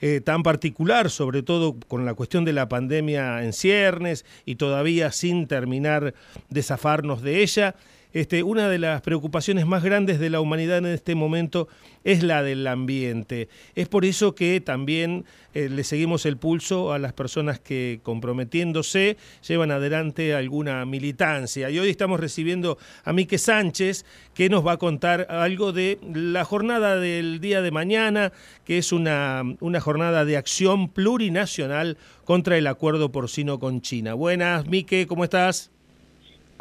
eh, tan particular, sobre todo con la cuestión de la pandemia en ciernes y todavía sin terminar de zafarnos de ella. Este, una de las preocupaciones más grandes de la humanidad en este momento es la del ambiente. Es por eso que también eh, le seguimos el pulso a las personas que comprometiéndose llevan adelante alguna militancia. Y hoy estamos recibiendo a Mique Sánchez, que nos va a contar algo de la jornada del día de mañana, que es una, una jornada de acción plurinacional contra el acuerdo porcino con China. Buenas, Mique, ¿cómo estás?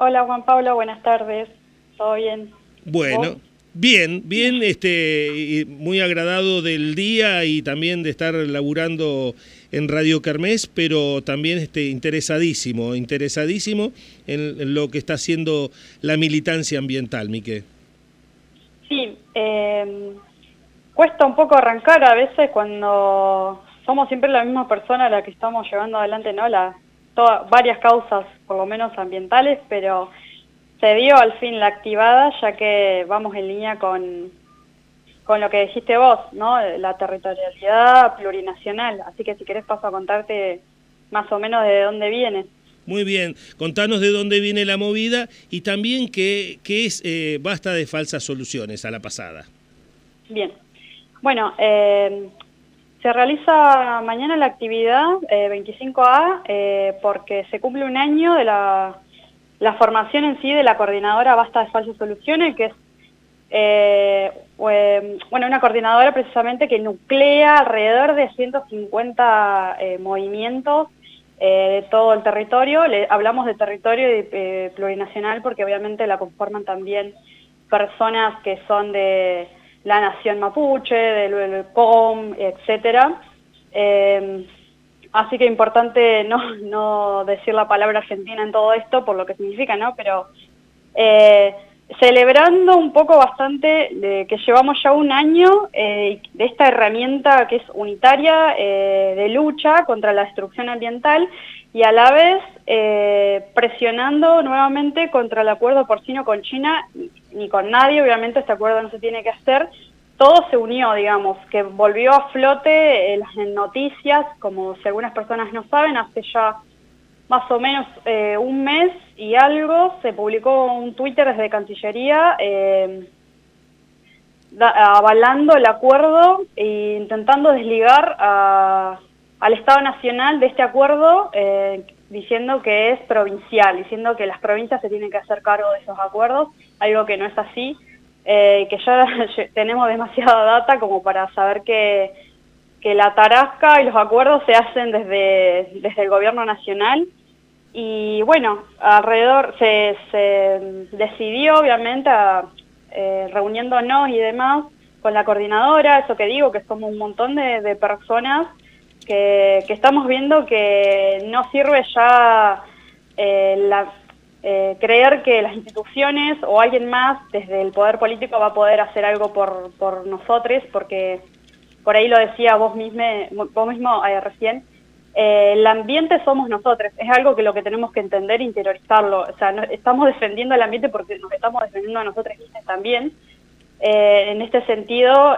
Hola Juan Pablo, buenas tardes. ¿Todo bien? Bueno, bien, bien, este, muy agradado del día y también de estar laburando en Radio Kermés, pero también este, interesadísimo, interesadísimo en, lo que está haciendo la militancia ambiental, Mique. Sí, eh, cuesta un poco arrancar a veces cuando somos siempre la misma persona a la que estamos llevando adelante, ¿no? La, varias causas, por lo menos ambientales, pero se dio al fin la activada, ya que vamos en línea con, con lo que dijiste vos, ¿no? La territorialidad plurinacional. Así que si querés paso a contarte más o menos de dónde viene. Muy bien, contanos de dónde viene la movida y también qué, qué es eh, Basta de Falsas Soluciones a la pasada. Bien, bueno, eh, se realiza mañana la actividad 25A eh, eh, porque se cumple un año de la, formación en sí de la coordinadora Basta de Falsas Soluciones, que es eh, bueno, una coordinadora precisamente que nuclea alrededor de 150 movimientos de todo el territorio. Le, hablamos de territorio plurinacional porque obviamente la conforman también personas que son de la nación mapuche, del, COM, etcétera. Eh, así que importante no, no, decir la palabra argentina en todo esto por lo que significa, ¿no? Pero eh, celebrando un poco bastante de que llevamos ya un año eh, de esta herramienta que es unitaria de lucha contra la destrucción ambiental y a la vez presionando nuevamente contra el acuerdo porcino con China ni con nadie, obviamente este acuerdo no se tiene que hacer, todo se unió, digamos, que volvió a flote en las noticias, como si algunas personas no saben, hace ya más o menos eh, un mes y algo, se publicó un Twitter desde Cancillería eh, avalando el acuerdo e intentando desligar al Estado Nacional de este acuerdo, eh, diciendo que es provincial, diciendo que las provincias se tienen que hacer cargo de esos acuerdos, algo que no es así, eh, que ya tenemos demasiada data como para saber que, que la tarasca y los acuerdos se hacen desde, desde el gobierno nacional. Y bueno, alrededor se, se decidió obviamente eh, reuniéndonos y demás con la coordinadora, eso que digo, que somos un montón de, de personas que, estamos viendo que no sirve ya eh, eh, creer que las instituciones o alguien más desde el poder político va a poder hacer algo por, por nosotros, porque por ahí lo decía vos, misme, vos mismo eh, recién, el ambiente somos nosotros, es algo que lo que tenemos que entender e interiorizarlo, o sea, estamos defendiendo el ambiente porque nos estamos defendiendo a nosotros mismos también, en este sentido,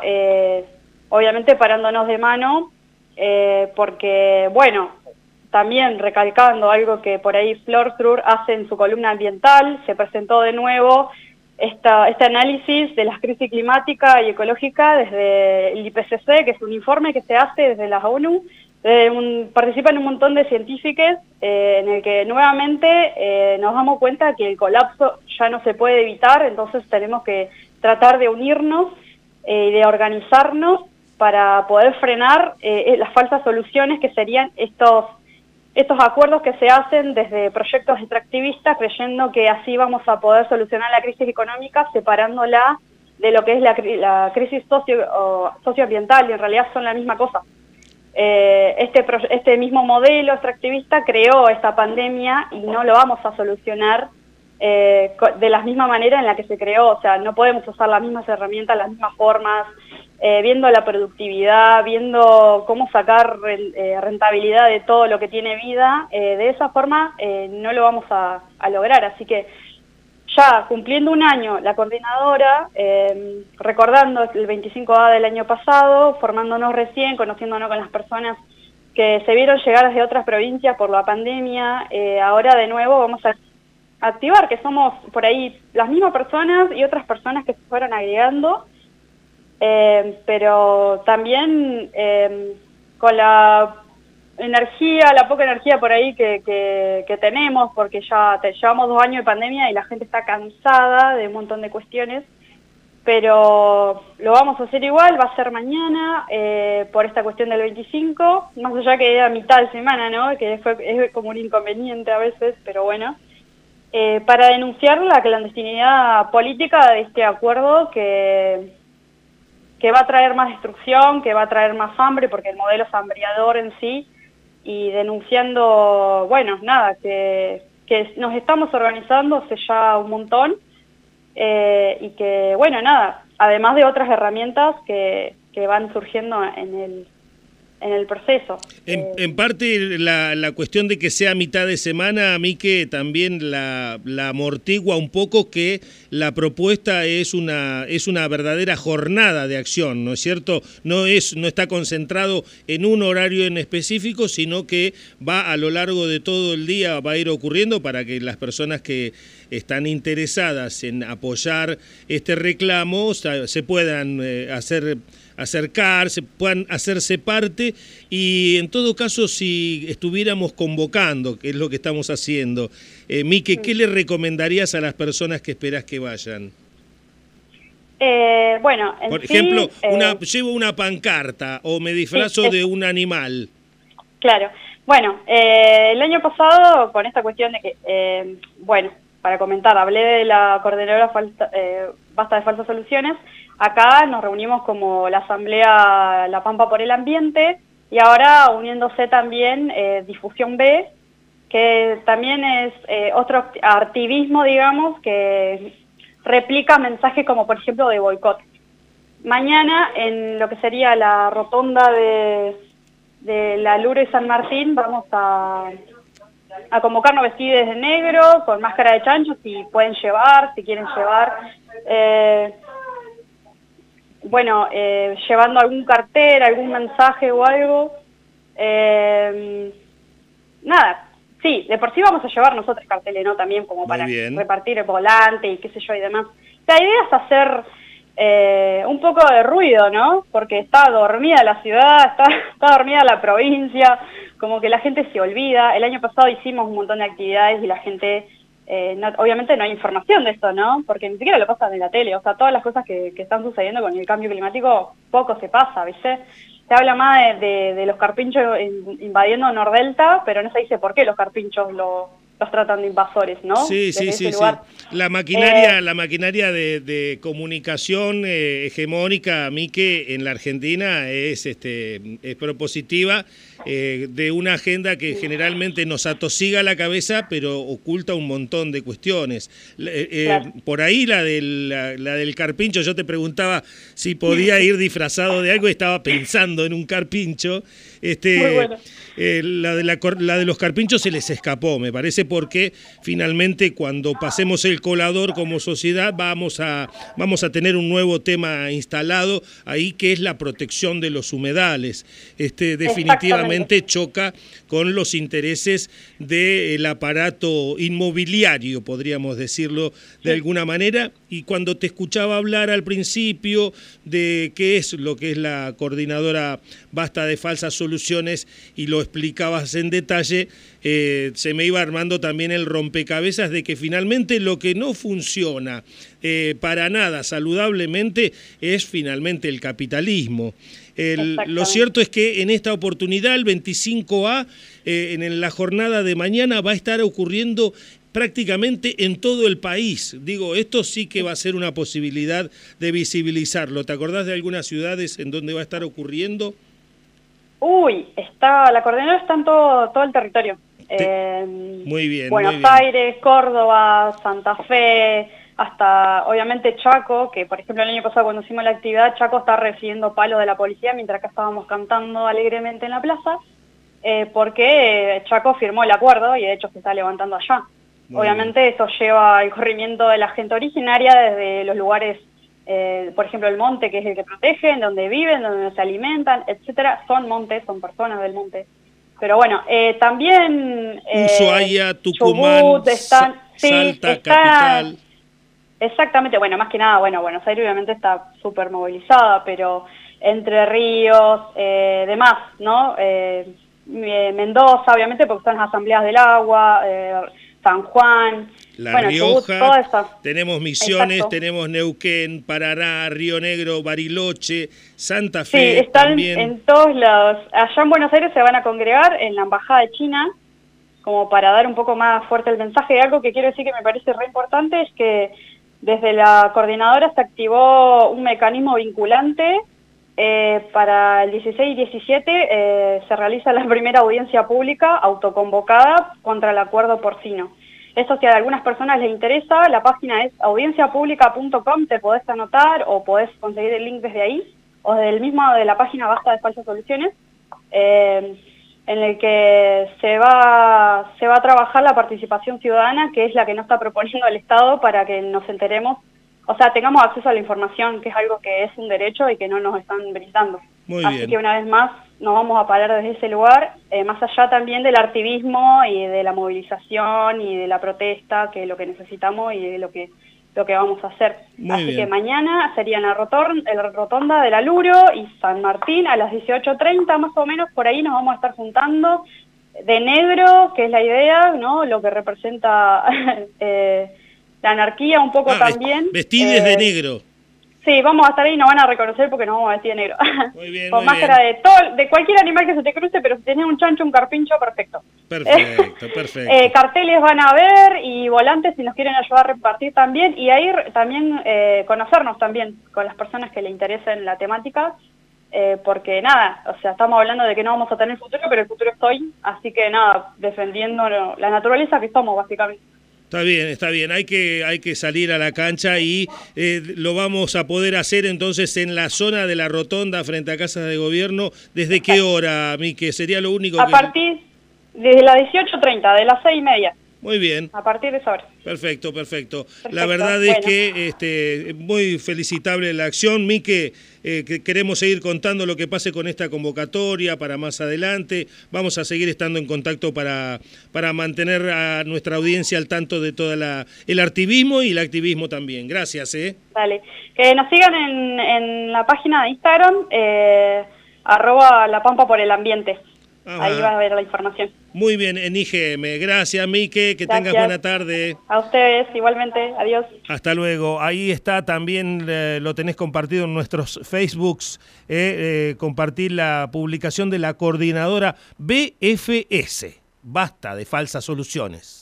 obviamente parándonos de mano, eh, porque, bueno, también recalcando algo que por ahí Flor Trur hace en su columna ambiental, se presentó de nuevo esta, este análisis de la crisis climática y ecológica desde el IPCC, que es un informe que se hace desde la ONU, participan un montón de científicos eh, en el que nuevamente eh, nos damos cuenta que el colapso ya no se puede evitar, entonces tenemos que tratar de unirnos y de organizarnos para poder frenar eh, eh, las falsas soluciones que serían estos, estos acuerdos que se hacen desde proyectos extractivistas creyendo que así vamos a poder solucionar la crisis económica separándola de lo que es la, crisis socio, socioambiental y en realidad son la misma cosa. Eh, este, este mismo modelo extractivista creó esta pandemia y no lo vamos a solucionar de la misma manera en la que se creó, o sea, no podemos usar las mismas herramientas, las mismas formas, eh, viendo la productividad, viendo cómo sacar eh, rentabilidad de todo lo que tiene vida, eh, de esa forma no lo vamos a, lograr. Así que ya cumpliendo un año la coordinadora, eh, recordando el 25A del año pasado, formándonos recién, conociéndonos con las personas que se vieron llegar desde otras provincias por la pandemia, ahora de nuevo vamos a activar, que somos por ahí las mismas personas y otras personas que se fueron agregando, eh, pero también con la energía, la poca energía por ahí que, tenemos, porque ya llevamos dos años de pandemia y la gente está cansada de un montón de cuestiones, pero lo vamos a hacer igual, va a ser mañana, eh, por esta cuestión del 25, más allá que era mitad de semana, ¿no? que es como un inconveniente a veces, pero bueno, eh, para denunciar la clandestinidad política de este acuerdo que que va a traer más destrucción, que va a traer más hambre, porque el modelo es hambriador en sí, y denunciando, bueno, nada, que, nos estamos organizando hace ya un montón eh, y que, bueno, nada, además de otras herramientas que van surgiendo en el, en el proceso. En, eh, en parte la, la, cuestión de que sea mitad de semana, a mí que también la, la, amortigua un poco que la propuesta es una, es una verdadera jornada de acción, ¿no es cierto? No, es, no está concentrado en un horario en específico, sino que va a lo largo de todo el día, va a ir ocurriendo para que las personas que están interesadas en apoyar este reclamo se puedan eh, hacer acercarse, puedan hacerse parte y en todo caso si estuviéramos convocando, que es lo que estamos haciendo, eh, Mike, ¿qué le recomendarías a las personas que esperas que vayan? Eh, bueno, por ejemplo, una, llevo una pancarta o me disfrazo de un animal. Claro. Bueno, el año pasado, con esta cuestión de que, bueno, para comentar, hablé de la coordinadora falta, eh, Basta de Falsas Soluciones. Acá nos reunimos como la Asamblea La Pampa por el Ambiente y ahora uniéndose también eh, Difusión B, que también es eh, otro activismo, digamos, que replica mensajes como por ejemplo de boicot. Mañana en lo que sería la rotonda de, de la Lure San Martín vamos a a convocarnos vestidos de negro, con máscara de chancho, si pueden llevar, si quieren llevar. Eh, bueno, eh, llevando algún cartel, algún mensaje o algo. Eh, nada, sí, de por sí vamos a llevar nosotros carteles, ¿no? También como para repartir el volante y qué sé yo y demás. La idea es hacer un poco de ruido, ¿no? Porque está dormida la ciudad, está, está dormida la provincia, como que la gente se olvida. El año pasado hicimos un montón de actividades y la gente, eh, obviamente no hay información de esto, ¿no? Porque ni siquiera lo pasan en la tele. O sea, todas las cosas que, están sucediendo con el cambio climático, poco se pasa, ¿viste? Se habla más de, los carpinchos invadiendo Nordelta, pero no se dice por qué los carpinchos lo, los tratan de invasores, ¿no? Sí, sí, sí, sí, La maquinaria, eh, la maquinaria de, comunicación eh, hegemónica, a mí que en la Argentina es, este, es propositiva eh, de una agenda que generalmente nos atosiga la cabeza, pero oculta un montón de cuestiones. Por ahí la del, la, del carpincho, yo te preguntaba si podía ir disfrazado de algo, estaba pensando en un carpincho. Este, Muy bueno. la, de la, la de los carpinchos se les escapó, me parece porque finalmente cuando pasemos el colador como sociedad vamos a, vamos a tener un nuevo tema instalado ahí que es la protección de los humedales. Este, definitivamente choca con los intereses del aparato inmobiliario, podríamos decirlo de alguna manera. Y cuando te escuchaba hablar al principio de qué es lo que es la coordinadora Basta de Falsas Soluciones y lo explicabas en detalle, eh, se me iba armando también el rompecabezas de que finalmente lo que no funciona eh, para nada saludablemente es finalmente el capitalismo. Lo cierto es que en esta oportunidad, el 25A, eh, en la jornada de mañana, va a estar ocurriendo prácticamente en todo el país. Digo, esto sí que va a ser una posibilidad de visibilizarlo. ¿Te acordás de algunas ciudades en donde va a estar ocurriendo? Uy, está, la coordinadora está en todo, todo el territorio. muy bien. Buenos Aires, Córdoba, Santa Fe, hasta obviamente Chaco, que por ejemplo el año pasado cuando hicimos la actividad, Chaco está recibiendo palos de la policía mientras que estábamos cantando alegremente en la plaza, eh, porque Chaco firmó el acuerdo y de hecho se está levantando allá. Obviamente eso lleva el corrimiento de la gente originaria desde los lugares, eh, por ejemplo el monte que es el que protegen, donde viven, donde se alimentan, etcétera. Son montes, son personas del monte. Pero bueno, eh, también... Eh, Ushuaia, Tucumán, Salta, Capital. Exactamente, bueno, más que nada, bueno, Buenos Aires obviamente está súper movilizada, pero Entre Ríos, eh, demás, ¿no? Eh, Mendoza, obviamente, porque son las asambleas del agua, eh, San Juan. La Rioja, tenemos Misiones, tenemos Neuquén, Paraná, Río Negro, Bariloche, Santa Fe. Sí, están en todos lados. Allá en Buenos Aires se van a congregar en la Embajada de China, como para dar un poco más fuerte el mensaje. Y algo que quiero decir que me parece re importante es que desde la coordinadora se activó un mecanismo vinculante eh, para el 16 y 17 eh, se realiza la primera audiencia pública autoconvocada contra el acuerdo porcino. Eso si a algunas personas les interesa, la página es audienciapublica.com, te podés anotar o podés conseguir el link desde ahí, o desde el mismo de la página Basta de Falsas Soluciones, eh, en el que se va, se va a trabajar la participación ciudadana, que es la que nos está proponiendo el Estado para que nos enteremos o sea, tengamos acceso a la información, que es algo que es un derecho y que no nos están brindando. Así que una vez más nos vamos a parar desde ese lugar, eh, más allá también del activismo y de la movilización y de la protesta, que es lo que necesitamos y de lo que lo que vamos a hacer. Así que mañana serían la, la rotonda del Alurio y San Martín a las 18.30 más o menos, por ahí nos vamos a estar juntando de negro, que es la idea, ¿no? Lo que representa eh, la anarquía un poco ah, también. Vestides de eh, negro. Sí, vamos a estar ahí y nos van a reconocer porque nos vamos a vestir de negro. Muy bien, Con máscara de todo, de cualquier animal que se te cruce, pero si tenés un chancho, un carpincho, perfecto. Perfecto, perfecto. Eh, carteles van a ver y volantes si nos quieren ayudar a repartir también y ahí también eh, conocernos también con las personas que le interesen la temática. porque nada, o sea, estamos hablando de que no vamos a tener futuro, pero el futuro estoy, así que nada, defendiendo la naturaleza que somos básicamente. Está bien, está bien. Hay que, hay que salir a la cancha y eh, lo vamos a poder hacer entonces en la zona de la rotonda frente a Casa de Gobierno. ¿Desde qué hora, que Sería lo único a partir, desde las 18.30, de las 6 y media. Muy bien. A partir de esa hora. Perfecto, perfecto. La verdad es que este, muy felicitable la acción. Mique, eh, que queremos seguir contando lo que pase con esta convocatoria para más adelante. Vamos a seguir estando en contacto para, para mantener a nuestra audiencia al tanto de todo el activismo y el activismo también. Gracias. ¿eh? Dale. Que nos sigan en, en la página de Instagram, eh, arroba la pampa por el ambiente. Ah, Ahí vas a ver la información. Muy bien, en IGM. Gracias, Mike. Que tengas buena tarde. A ustedes, igualmente. Adiós. Hasta luego. Ahí está, también eh, lo tenés compartido en nuestros Facebooks. Eh, eh, compartir la publicación de la coordinadora BFS. Basta de falsas soluciones.